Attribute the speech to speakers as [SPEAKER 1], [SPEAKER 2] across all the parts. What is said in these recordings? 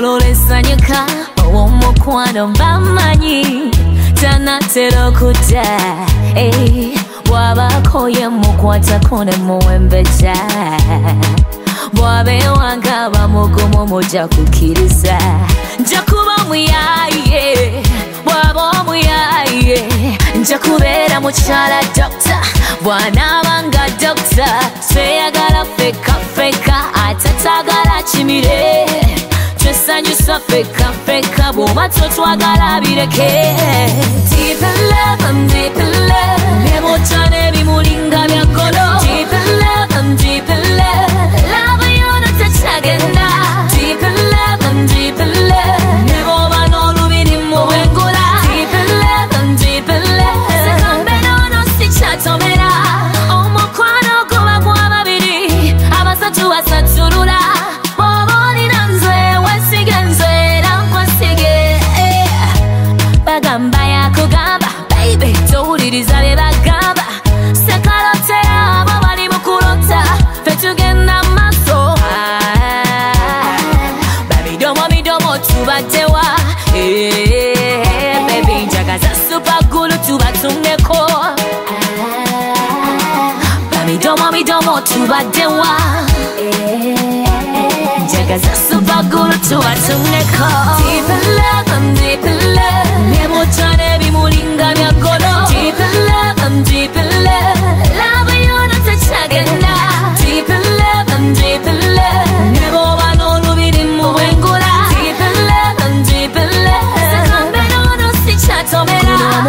[SPEAKER 1] Okulolesa nyeka Owomukwano mbamanyi Tanatero kuta Ey eh, Wabako ye mukwata kone muwembeja Wabe wangaba mugumu moja kukiriza Njakuba muyaye Wabo muyaye Njakubera muchara doctor Bwana banga doctor Sweya gara feka feka Atatagara chimire feka feka bwoba totwagala bireke tipe gamba ya kugamba baby towuliriza bye bagamba sekalote abo bali mu kulota fe tugenda mu maso bamidomo midomo tubaddewa eh, baby njaga za supagulu tubatumeko bamidomo midomo tubaddewa eh, njaga za supagulu tubatumeko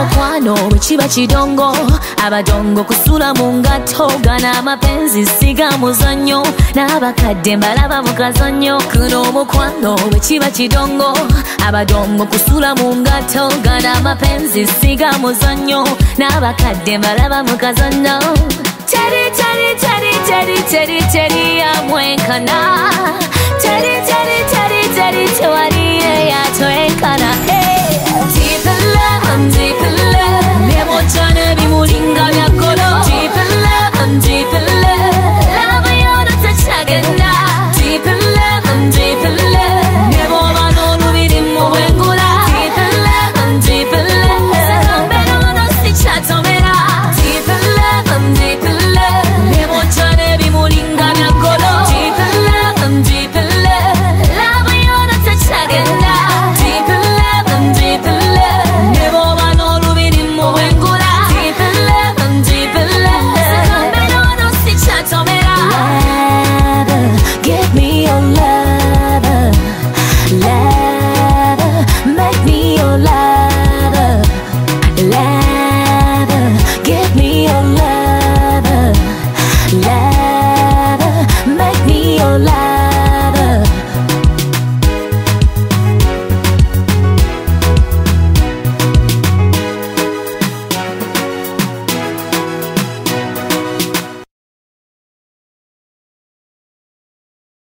[SPEAKER 1] mukwano bwekiba kidongo abadongo kusula mu ngato ganaamapenzi siga muzanyo n'abakadde mbalaba mukazanyo kuno omukwano bwekiba kidongo abadongo kusula mu ngato ganaamapenzi siga muzanyo n'abakadde mbalaba mukazanyo teri teri teri teri teri teri yamwenkana